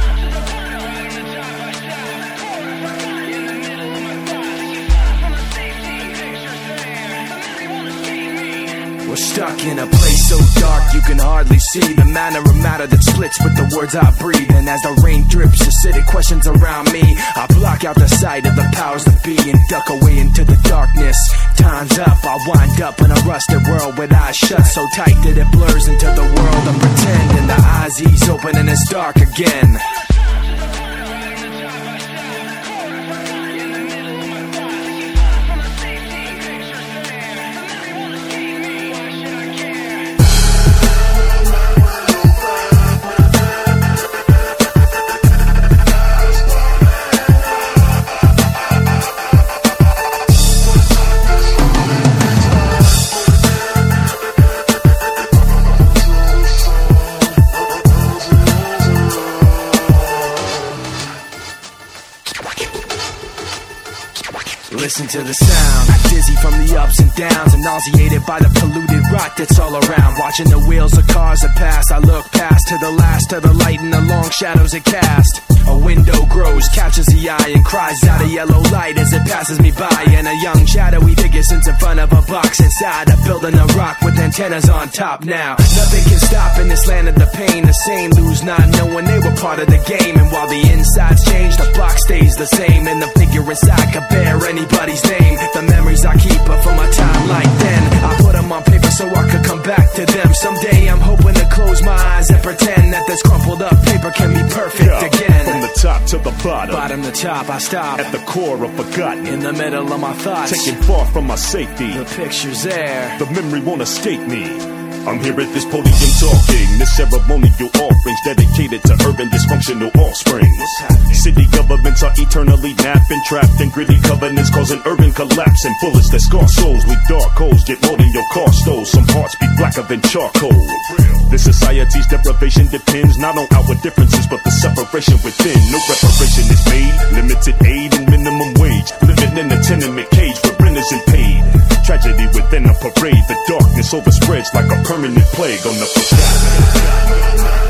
Yeah. Stuck in a place so dark you can hardly see the manner of matter that splits with the words I breathe. And as the rain drips, acidic questions around me, I block out the sight of the powers that be and duck away into the darkness. Time's up, I wind up in a rusted world with eyes shut so tight that it blurs into the world of pretend. And the eyes ease open and it's dark again. Listen to the sound, dizzy from the ups and downs, and nauseated by the polluted rot that's all around. Watching the wheels of cars that pass, I look past to the last of the light and the long shadows it cast. A window grows, catches the eye, and cries out a yellow light as it passes me by. And a young shadowy figure sits in front of a box inside a building a rock with antennas on top. Now nothing can stop in this land of the pain. The same lose not knowing they were part of the game, and while the insides change, the block stays the same, and the figure inside could bear anybody's name. The memories I keep are from a time like then. I put them on paper so I could come back to them. Someday I'm hoping to close my eyes and pretend that this crumpled up paper can be perfect Yeah, to the bottom, Bottom to top, I stop. at the core of forgotten, In the middle of my thoughts, taken far from my safety. the picture's there. The memory won't escape me. I'm here at this podium talking. This ceremonial offerings dedicated to urban dysfunctional offspring. City governments are eternally napping, trapped in gritty covenants, causing urban collapse. And bullets that scar souls with dark holes get more than your car stole. Some hearts be blacker than charcoal. This society's deprivation depends not on outward differences, but the separation within. No reparation is made. Limited aid and minimum wage. Living in a tenement cage where rent isn't paid. Tragedy within a parade. The darkness overspreads like a permanent plague on the forgotten.